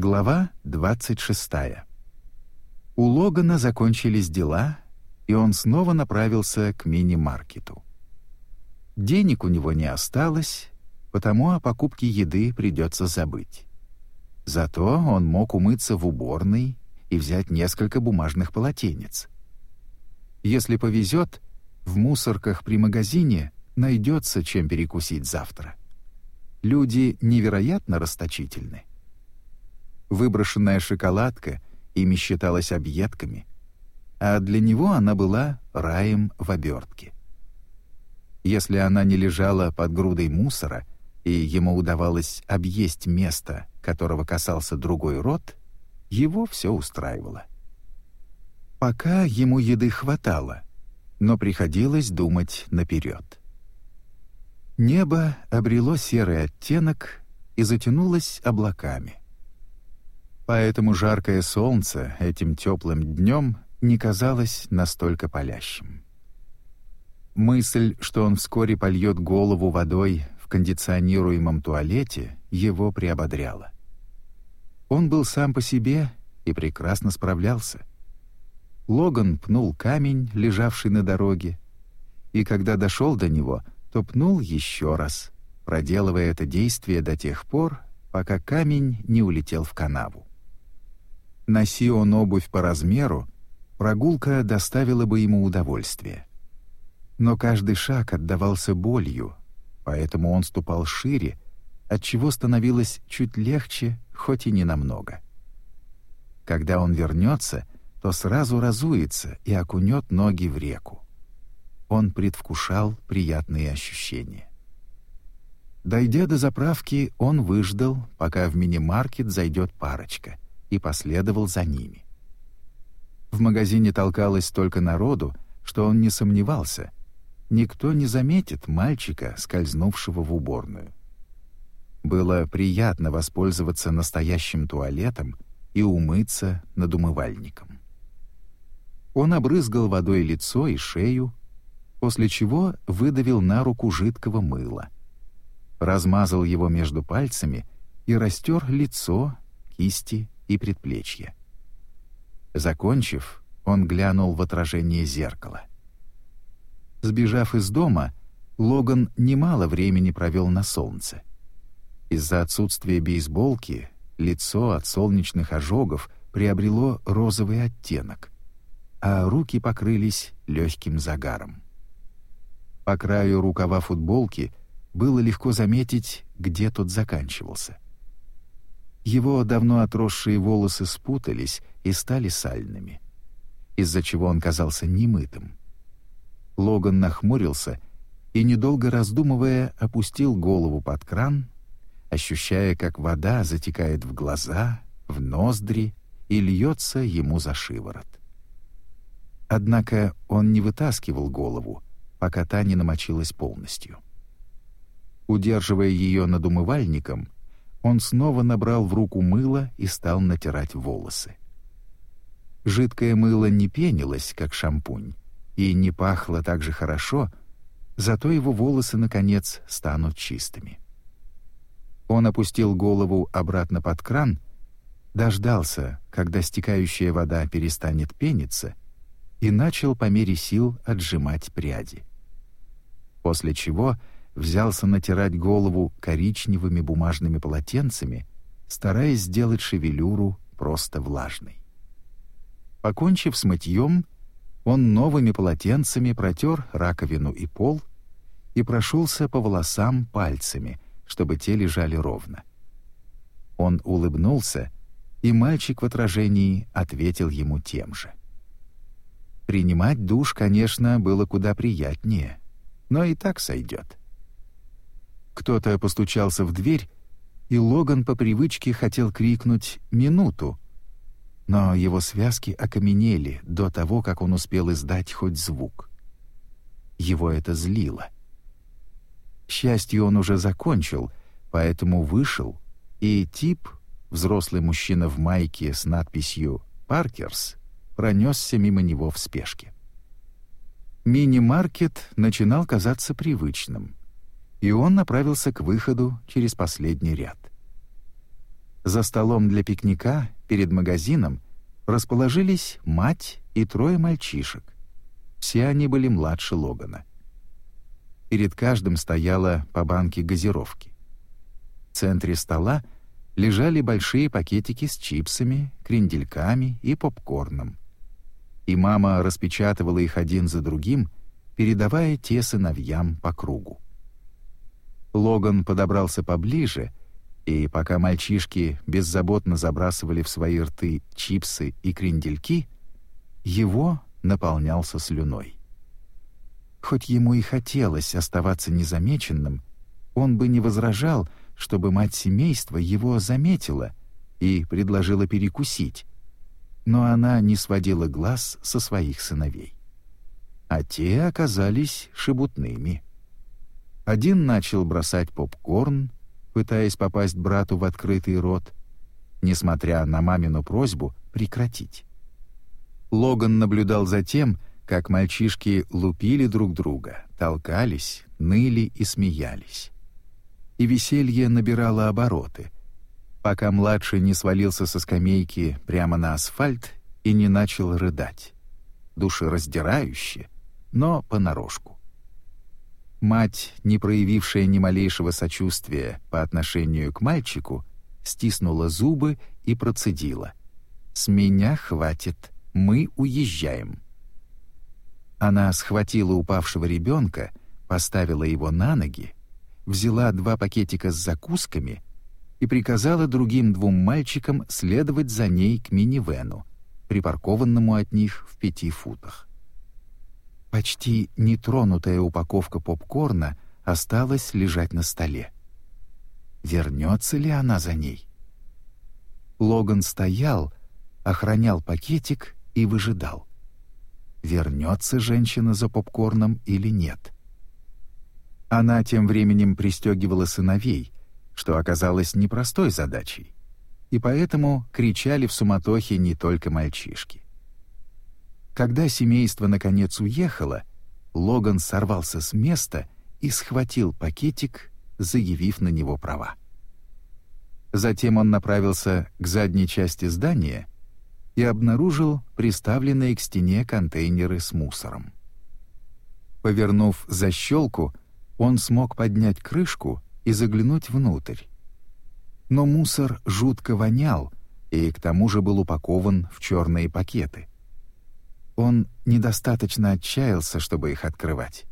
Глава 26. У Логана закончились дела, и он снова направился к мини-маркету. Денег у него не осталось, потому о покупке еды придется забыть. Зато он мог умыться в уборной и взять несколько бумажных полотенец. Если повезет, в мусорках при магазине найдется чем перекусить завтра. Люди невероятно расточительны. Выброшенная шоколадка ими считалась объедками, а для него она была раем в обертке. Если она не лежала под грудой мусора, и ему удавалось объесть место, которого касался другой рот, его все устраивало. Пока ему еды хватало, но приходилось думать наперед. Небо обрело серый оттенок и затянулось облаками — Поэтому жаркое солнце этим теплым днем не казалось настолько палящим. Мысль, что он вскоре польет голову водой в кондиционируемом туалете, его приободряла. Он был сам по себе и прекрасно справлялся. Логан пнул камень, лежавший на дороге, и когда дошел до него, то пнул еще раз, проделывая это действие до тех пор, пока камень не улетел в канаву. Носи он обувь по размеру, прогулка доставила бы ему удовольствие. Но каждый шаг отдавался болью, поэтому он ступал шире, отчего становилось чуть легче, хоть и не намного. Когда он вернется, то сразу разуется и окунет ноги в реку. Он предвкушал приятные ощущения. Дойдя до заправки, он выждал, пока в мини-маркет зайдет парочка — и последовал за ними. В магазине толкалось столько народу, что он не сомневался. Никто не заметит мальчика, скользнувшего в уборную. Было приятно воспользоваться настоящим туалетом и умыться над умывальником. Он обрызгал водой лицо и шею, после чего выдавил на руку жидкого мыла. Размазал его между пальцами и растер лицо, кисти и предплечье. Закончив, он глянул в отражение зеркала. Сбежав из дома, Логан немало времени провел на солнце. Из-за отсутствия бейсболки лицо от солнечных ожогов приобрело розовый оттенок, а руки покрылись легким загаром. По краю рукава футболки было легко заметить, где тот заканчивался — его давно отросшие волосы спутались и стали сальными, из-за чего он казался немытым. Логан нахмурился и, недолго раздумывая, опустил голову под кран, ощущая, как вода затекает в глаза, в ноздри и льется ему за шиворот. Однако он не вытаскивал голову, пока та не намочилась полностью. Удерживая ее над умывальником, он снова набрал в руку мыло и стал натирать волосы. Жидкое мыло не пенилось, как шампунь, и не пахло так же хорошо, зато его волосы, наконец, станут чистыми. Он опустил голову обратно под кран, дождался, когда стекающая вода перестанет пениться, и начал по мере сил отжимать пряди. После чего взялся натирать голову коричневыми бумажными полотенцами, стараясь сделать шевелюру просто влажной. Покончив с мытьем, он новыми полотенцами протер раковину и пол и прошелся по волосам пальцами, чтобы те лежали ровно. Он улыбнулся, и мальчик в отражении ответил ему тем же. Принимать душ, конечно, было куда приятнее, но и так сойдет. Кто-то постучался в дверь, и Логан по привычке хотел крикнуть «минуту», но его связки окаменели до того, как он успел издать хоть звук. Его это злило. К счастью, он уже закончил, поэтому вышел, и тип, взрослый мужчина в майке с надписью «Паркерс», пронесся мимо него в спешке. Мини-маркет начинал казаться привычным — и он направился к выходу через последний ряд. За столом для пикника перед магазином расположились мать и трое мальчишек. Все они были младше Логана. Перед каждым стояла по банке газировки. В центре стола лежали большие пакетики с чипсами, крендельками и попкорном. И мама распечатывала их один за другим, передавая те сыновьям по кругу. Логан подобрался поближе, и пока мальчишки беззаботно забрасывали в свои рты чипсы и крендельки, его наполнялся слюной. Хоть ему и хотелось оставаться незамеченным, он бы не возражал, чтобы мать семейства его заметила и предложила перекусить, но она не сводила глаз со своих сыновей. А те оказались шебутными. Один начал бросать попкорн, пытаясь попасть брату в открытый рот, несмотря на мамину просьбу прекратить. Логан наблюдал за тем, как мальчишки лупили друг друга, толкались, ныли и смеялись. И веселье набирало обороты, пока младший не свалился со скамейки прямо на асфальт и не начал рыдать. Душераздирающе, но понарошку. Мать, не проявившая ни малейшего сочувствия по отношению к мальчику, стиснула зубы и процедила. «С меня хватит, мы уезжаем». Она схватила упавшего ребенка, поставила его на ноги, взяла два пакетика с закусками и приказала другим двум мальчикам следовать за ней к минивену, припаркованному от них в пяти футах. Почти нетронутая упаковка попкорна осталась лежать на столе. Вернется ли она за ней? Логан стоял, охранял пакетик и выжидал вернется женщина за попкорном или нет. Она тем временем пристегивала сыновей, что оказалось непростой задачей, и поэтому кричали в суматохе не только мальчишки. Когда семейство наконец уехало, Логан сорвался с места и схватил пакетик, заявив на него права. Затем он направился к задней части здания — и обнаружил приставленные к стене контейнеры с мусором. Повернув защелку, он смог поднять крышку и заглянуть внутрь. Но мусор жутко вонял и к тому же был упакован в черные пакеты. Он недостаточно отчаялся, чтобы их открывать.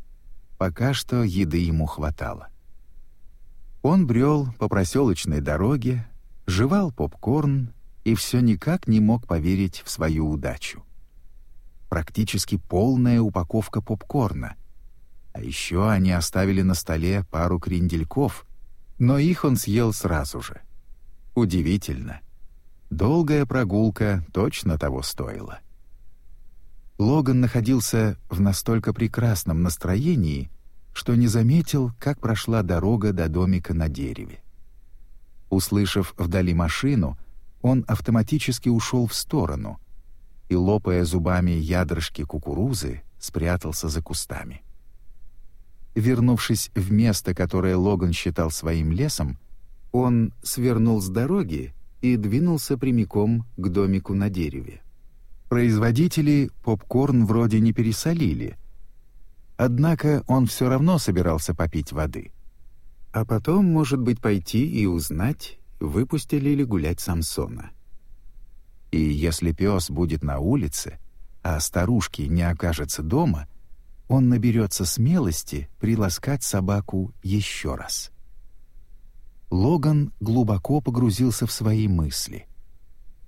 Пока что еды ему хватало. Он брел по проселочной дороге, жевал попкорн и все никак не мог поверить в свою удачу. Практически полная упаковка попкорна. А еще они оставили на столе пару крендельков, но их он съел сразу же. Удивительно. Долгая прогулка точно того стоила. Логан находился в настолько прекрасном настроении, что не заметил, как прошла дорога до домика на дереве. Услышав вдали машину, он автоматически ушел в сторону и, лопая зубами ядрышки кукурузы, спрятался за кустами. Вернувшись в место, которое Логан считал своим лесом, он свернул с дороги и двинулся прямиком к домику на дереве. Производители попкорн вроде не пересолили, однако он все равно собирался попить воды. А потом, может быть, пойти и узнать, выпустили ли гулять Самсона. И если пес будет на улице, а старушки не окажется дома, он наберется смелости приласкать собаку еще раз. Логан глубоко погрузился в свои мысли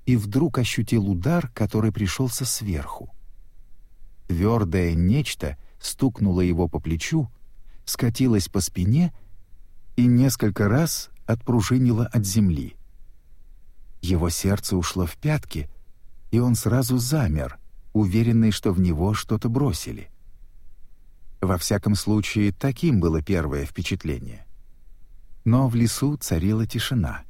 и вдруг ощутил удар, который пришелся сверху. Твердое нечто стукнуло его по плечу, скатилось по спине и несколько раз отпружинило от земли. Его сердце ушло в пятки, и он сразу замер, уверенный, что в него что-то бросили. Во всяком случае, таким было первое впечатление. Но в лесу царила тишина,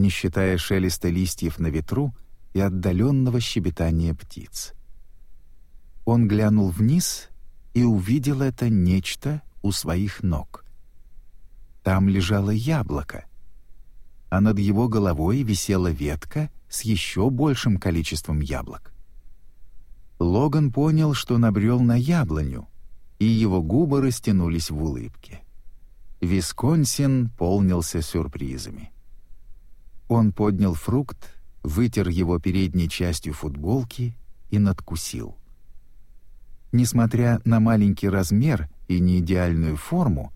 не считая шелеста листьев на ветру и отдаленного щебетания птиц. Он глянул вниз и увидел это нечто у своих ног. Там лежало яблоко. а над его головой висела ветка с еще большим количеством яблок. Логан понял, что набрел на яблоню, и его губы растянулись в улыбке. Висконсин полнился сюрпризами. Он поднял фрукт, вытер его передней частью футболки и надкусил. Несмотря на маленький размер и неидеальную форму,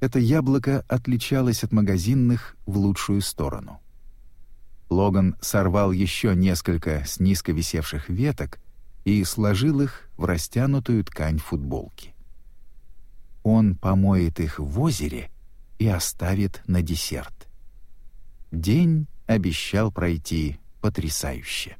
это яблоко отличалось от магазинных в лучшую сторону. Логан сорвал еще несколько с низко висевших веток и сложил их в растянутую ткань футболки. Он помоет их в озере и оставит на десерт. День обещал пройти потрясающе.